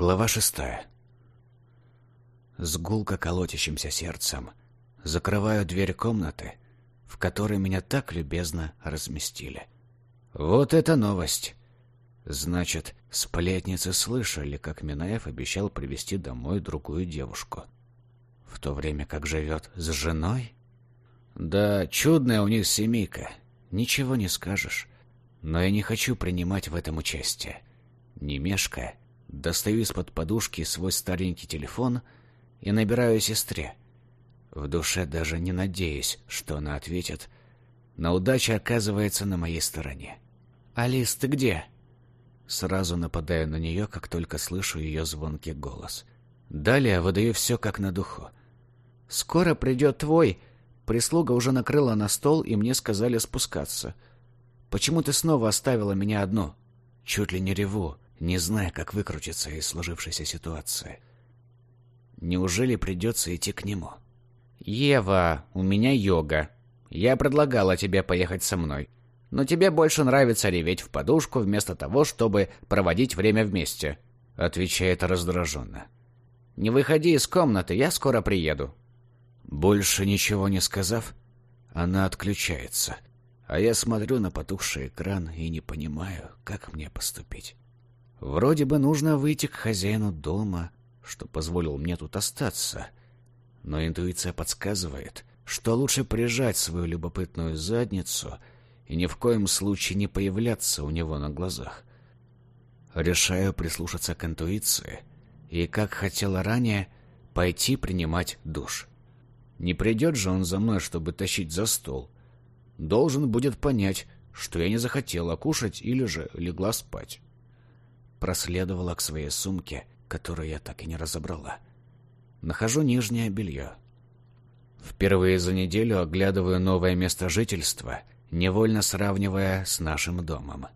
Глава шестая. С гулко колотящимся сердцем закрываю дверь комнаты, в которой меня так любезно разместили. Вот это новость! Значит, сплетницы слышали, как Минаев обещал привезти домой другую девушку. В то время как живет с женой? Да, чудная у них семейка. Ничего не скажешь. Но я не хочу принимать в этом участие. Не мешкая, Достаю из-под подушки свой старенький телефон и набираю сестре. В душе даже не надеюсь, что она ответит, но удача оказывается на моей стороне. «Алис, ты где?» Сразу нападаю на нее, как только слышу ее звонкий голос. Далее выдаю все как на духу. «Скоро придет твой...» Прислуга уже накрыла на стол, и мне сказали спускаться. «Почему ты снова оставила меня одну?» Чуть ли не реву, не зная, как выкрутиться из сложившейся ситуации. Неужели придется идти к нему? «Ева, у меня йога. Я предлагала тебе поехать со мной. Но тебе больше нравится реветь в подушку вместо того, чтобы проводить время вместе», — отвечает раздраженно. «Не выходи из комнаты, я скоро приеду». Больше ничего не сказав, она отключается, а я смотрю на потухший экран и не понимаю, как мне поступить. Вроде бы нужно выйти к хозяину дома, что позволил мне тут остаться. Но интуиция подсказывает, что лучше прижать свою любопытную задницу и ни в коем случае не появляться у него на глазах. Решаю прислушаться к интуиции и, как хотела ранее, пойти принимать душ. Не придет же он за мной, чтобы тащить за стол. Должен будет понять, что я не захотела кушать или же легла спать проследовала к своей сумке, которую я так и не разобрала. Нахожу нижнее белье. Впервые за неделю оглядываю новое место жительства, невольно сравнивая с нашим домом.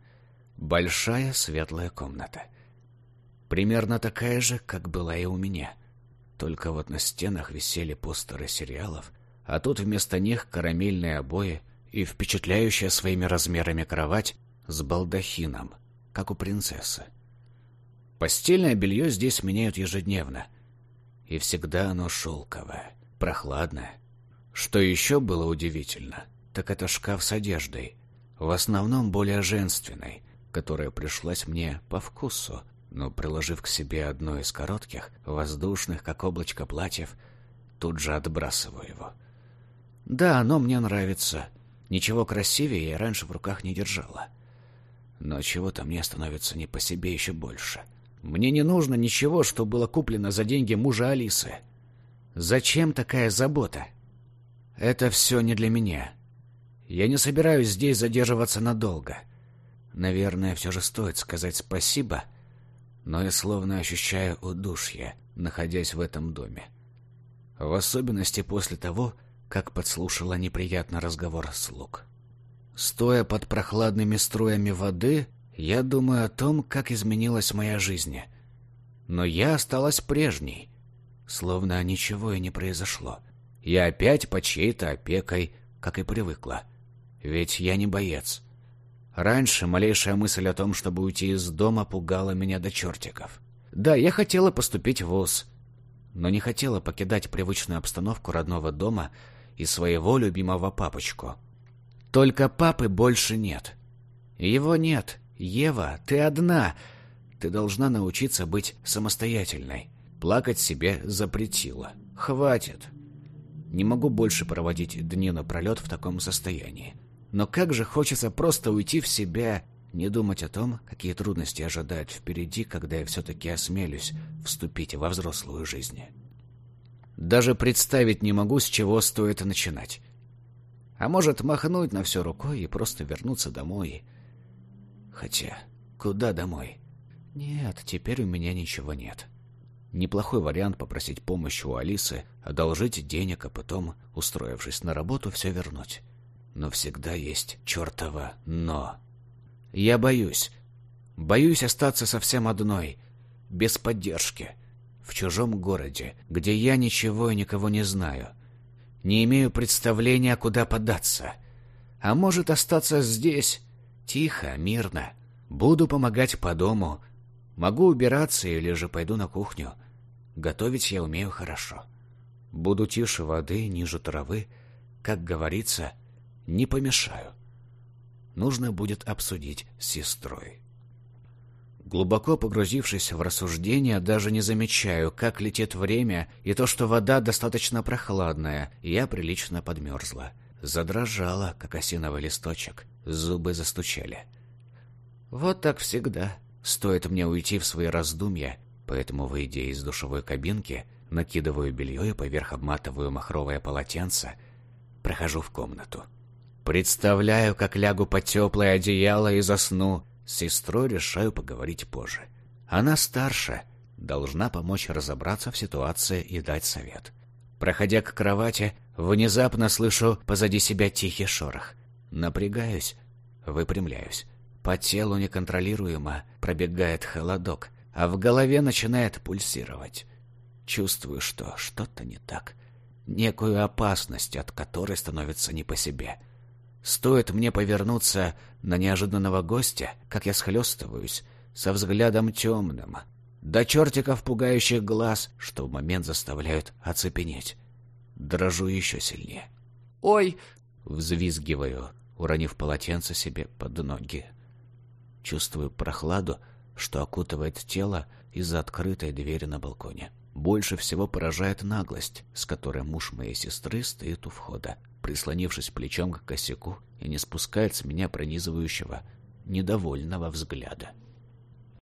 Большая светлая комната. Примерно такая же, как была и у меня. Только вот на стенах висели постеры сериалов, а тут вместо них карамельные обои и впечатляющая своими размерами кровать с балдахином, как у принцессы. Постельное белье здесь меняют ежедневно. И всегда оно шелковое, прохладное. Что еще было удивительно, так это шкаф с одеждой. В основном более женственной, которая пришлась мне по вкусу, но приложив к себе одно из коротких, воздушных, как облачко платьев, тут же отбрасываю его. Да, оно мне нравится. Ничего красивее я раньше в руках не держала. Но чего-то мне становится не по себе еще больше. — мне не нужно ничего, что было куплено за деньги мужа Алисы. Зачем такая забота? Это все не для меня. Я не собираюсь здесь задерживаться надолго. Наверное, все же стоит сказать спасибо, но я словно ощущаю удушье, находясь в этом доме. В особенности после того, как подслушала неприятный разговор слуг. Стоя под прохладными струями воды, я думаю о том, как изменилась моя жизнь. Но я осталась прежней, словно ничего и не произошло. Я опять под чьей-то опекой, как и привыкла. Ведь я не боец. Раньше малейшая мысль о том, чтобы уйти из дома, пугала меня до чертиков. Да, я хотела поступить в ВУЗ, но не хотела покидать привычную обстановку родного дома и своего любимого папочку. Только папы больше нет. Его нет, Ева, ты одна. Ты должна научиться быть самостоятельной. Плакать себе запретила. Хватит. Не могу больше проводить дни напролет в таком состоянии. Но как же хочется просто уйти в себя, не думать о том, какие трудности ожидают впереди, когда я все-таки осмелюсь вступить во взрослую жизнь. Даже представить не могу, с чего стоит начинать. А может, махнуть на все рукой и просто вернуться домой Хотя, куда домой? Нет, теперь у меня ничего нет. Неплохой вариант попросить помощи у Алисы, одолжить денег, а потом, устроившись на работу, все вернуть. Но всегда есть чертово «но». Я боюсь. Боюсь остаться совсем одной, без поддержки, в чужом городе, где я ничего и никого не знаю. Не имею представления, куда податься. А может остаться здесь, Тихо, мирно. Буду помогать по дому, Могу убираться или же пойду на кухню. Готовить я умею хорошо. Буду тише воды, ниже травы. Как говорится, не помешаю. Нужно будет обсудить с сестрой. Глубоко погрузившись в рассуждения, даже не замечаю, как летит время, и то, что вода достаточно прохладная, я прилично подмерзла. Задрожала, как осиновый листочек, зубы застучали. Вот так всегда. Стоит мне уйти в свои раздумья, поэтому, выйдя из душевой кабинки, накидываю белье и поверх обматываю махровое полотенце, прохожу в комнату. Представляю, как лягу под теплое одеяло и засну, с сестрой решаю поговорить позже. Она старше, должна помочь разобраться в ситуации и дать совет. Проходя к кровати, внезапно слышу позади себя тихий шорох. Напрягаюсь, выпрямляюсь. По телу неконтролируемо пробегает холодок, а в голове начинает пульсировать. Чувствую, что что-то не так. Некую опасность, от которой становится не по себе. — Стоит мне повернуться на неожиданного гостя, как я схлестываюсь со взглядом темным, до чертиков пугающих глаз, что в момент заставляют оцепенеть. Дрожу еще сильнее. «Ой!» — взвизгиваю, уронив полотенце себе под ноги. Чувствую прохладу, что окутывает тело из-за открытой двери на балконе. Больше всего поражает наглость, с которой муж моей сестры стоит у входа прислонившись плечом к косяку и не спускает с меня пронизывающего, недовольного взгляда.